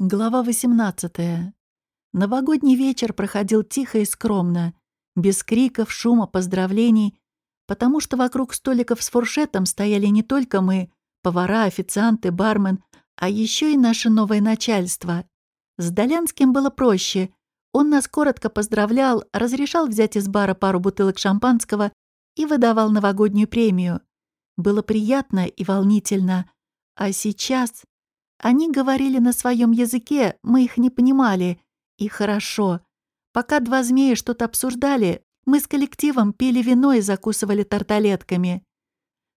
Глава 18. Новогодний вечер проходил тихо и скромно, без криков, шума, поздравлений, потому что вокруг столиков с фуршетом стояли не только мы, повара, официанты, бармен, а еще и наше новое начальство. С Долянским было проще. Он нас коротко поздравлял, разрешал взять из бара пару бутылок шампанского и выдавал новогоднюю премию. Было приятно и волнительно. А сейчас... Они говорили на своем языке, мы их не понимали. И хорошо. Пока два змея что-то обсуждали, мы с коллективом пили вино и закусывали тарталетками.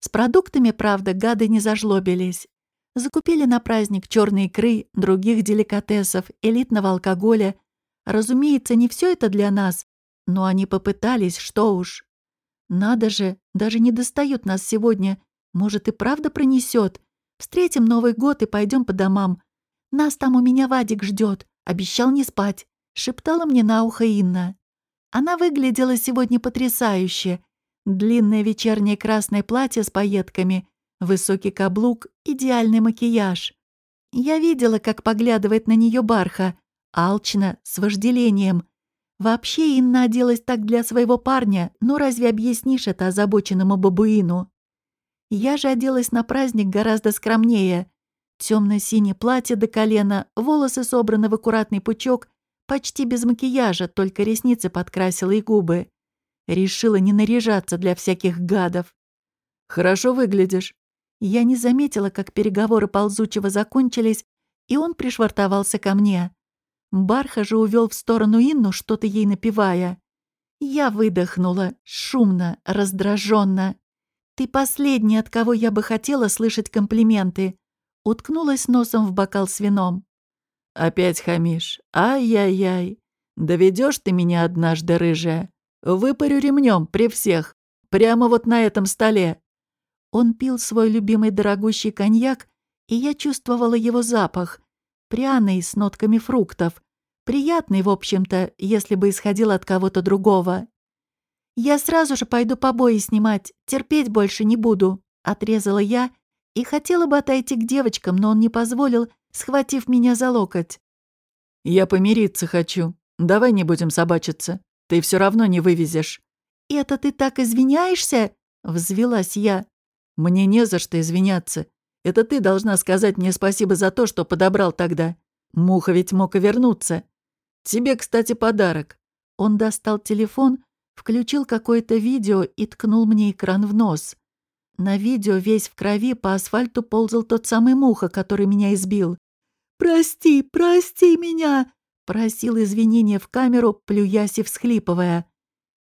С продуктами, правда, гады не зажлобились. Закупили на праздник черные икры, других деликатесов, элитного алкоголя. Разумеется, не все это для нас, но они попытались, что уж. Надо же, даже не достают нас сегодня. Может, и правда пронесет. Встретим Новый год и пойдем по домам. Нас там у меня Вадик ждет. Обещал не спать», — шептала мне на ухо Инна. Она выглядела сегодня потрясающе. Длинное вечернее красное платье с пайетками, высокий каблук, идеальный макияж. Я видела, как поглядывает на нее Барха, алчно, с вожделением. Вообще Инна оделась так для своего парня, но разве объяснишь это озабоченному бабуину? Я же оделась на праздник гораздо скромнее. Темно-синее платье до колена, волосы собраны в аккуратный пучок, почти без макияжа, только ресницы подкрасила и губы. Решила не наряжаться для всяких гадов. «Хорошо выглядишь». Я не заметила, как переговоры ползучего закончились, и он пришвартовался ко мне. Барха же увел в сторону Инну, что-то ей напевая. Я выдохнула, шумно, раздраженно. «Ты последний, от кого я бы хотела слышать комплименты», уткнулась носом в бокал с вином. «Опять хамишь? Ай-яй-яй! Доведешь ты меня однажды, рыжая? Выпарю ремнем при всех, прямо вот на этом столе!» Он пил свой любимый дорогущий коньяк, и я чувствовала его запах, пряный, с нотками фруктов, приятный, в общем-то, если бы исходил от кого-то другого. «Я сразу же пойду побои снимать, терпеть больше не буду», — отрезала я и хотела бы отойти к девочкам, но он не позволил, схватив меня за локоть. «Я помириться хочу. Давай не будем собачиться. Ты все равно не вывезешь». «Это ты так извиняешься?» — взвелась я. «Мне не за что извиняться. Это ты должна сказать мне спасибо за то, что подобрал тогда. Муха ведь мог и вернуться. Тебе, кстати, подарок». Он достал телефон Включил какое-то видео и ткнул мне экран в нос. На видео весь в крови по асфальту ползал тот самый муха, который меня избил. «Прости, прости меня!» Просил извинения в камеру, плюясь и всхлипывая.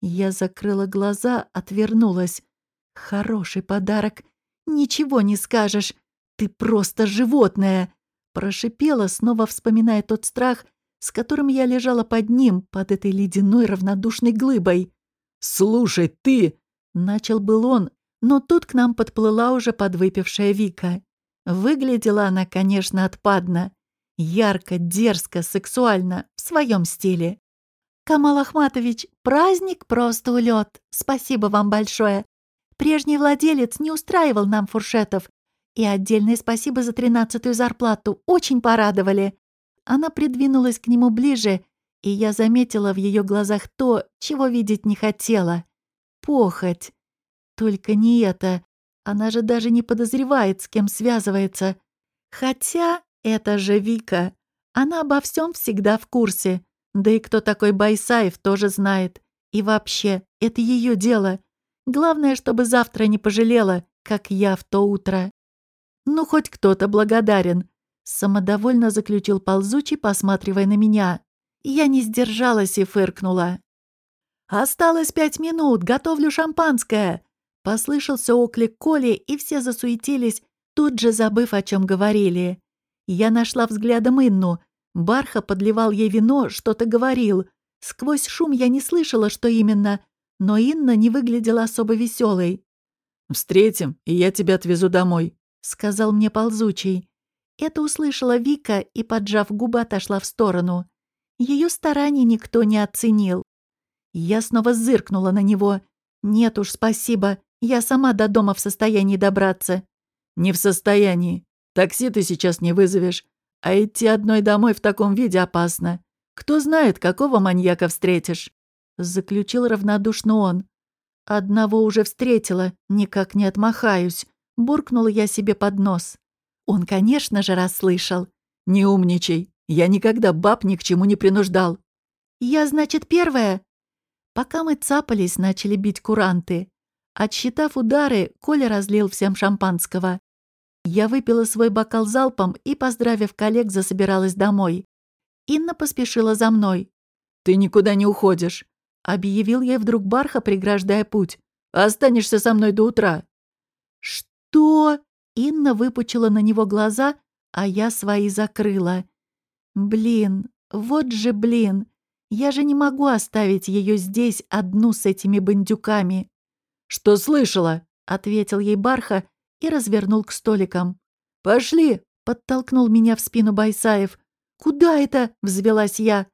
Я закрыла глаза, отвернулась. «Хороший подарок. Ничего не скажешь. Ты просто животное!» Прошипела, снова вспоминая тот страх, с которым я лежала под ним, под этой ледяной равнодушной глыбой. «Слушай, ты...» — начал был он, но тут к нам подплыла уже подвыпившая Вика. Выглядела она, конечно, отпадно. Ярко, дерзко, сексуально, в своем стиле. «Камал Ахматович, праздник просто улет. Спасибо вам большое. Прежний владелец не устраивал нам фуршетов. И отдельное спасибо за тринадцатую зарплату. Очень порадовали». Она придвинулась к нему ближе и я заметила в ее глазах то, чего видеть не хотела. Похоть. Только не это. Она же даже не подозревает, с кем связывается. Хотя это же Вика. Она обо всем всегда в курсе. Да и кто такой Байсаев, тоже знает. И вообще, это ее дело. Главное, чтобы завтра не пожалела, как я в то утро. Ну, хоть кто-то благодарен. Самодовольно заключил ползучий, посматривая на меня. Я не сдержалась и фыркнула. «Осталось пять минут, готовлю шампанское!» Послышался оклик Коли, и все засуетились, тут же забыв, о чем говорили. Я нашла взглядом Инну. Барха подливал ей вино, что-то говорил. Сквозь шум я не слышала, что именно, но Инна не выглядела особо веселой. «Встретим, и я тебя отвезу домой», — сказал мне ползучий. Это услышала Вика и, поджав губы, отошла в сторону. Ее стараний никто не оценил. Я снова зыркнула на него. «Нет уж, спасибо. Я сама до дома в состоянии добраться». «Не в состоянии. Такси ты сейчас не вызовешь. А идти одной домой в таком виде опасно. Кто знает, какого маньяка встретишь?» Заключил равнодушно он. «Одного уже встретила, никак не отмахаюсь», — буркнула я себе под нос. Он, конечно же, расслышал. «Не умничай, я никогда баб ни к чему не принуждал». «Я, значит, первая?» Пока мы цапались, начали бить куранты. Отсчитав удары, Коля разлил всем шампанского. Я выпила свой бокал залпом и, поздравив коллег, засобиралась домой. Инна поспешила за мной. «Ты никуда не уходишь», — объявил ей вдруг Барха, преграждая путь. «Останешься со мной до утра». «Что?» — Инна выпучила на него глаза, а я свои закрыла. «Блин, вот же блин! Я же не могу оставить ее здесь одну с этими бандюками». «Что слышала?» — ответил ей Барха и развернул к столикам. «Пошли!» — подтолкнул меня в спину Байсаев. «Куда это?» — взвелась я.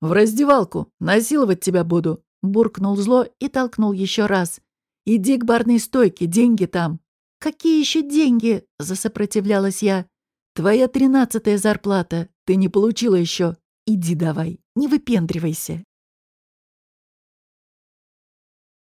«В раздевалку. Насиловать тебя буду», — буркнул зло и толкнул еще раз. «Иди к барной стойке, деньги там». «Какие еще деньги?» — засопротивлялась я. «Твоя тринадцатая зарплата. Ты не получила еще. Иди давай, не выпендривайся».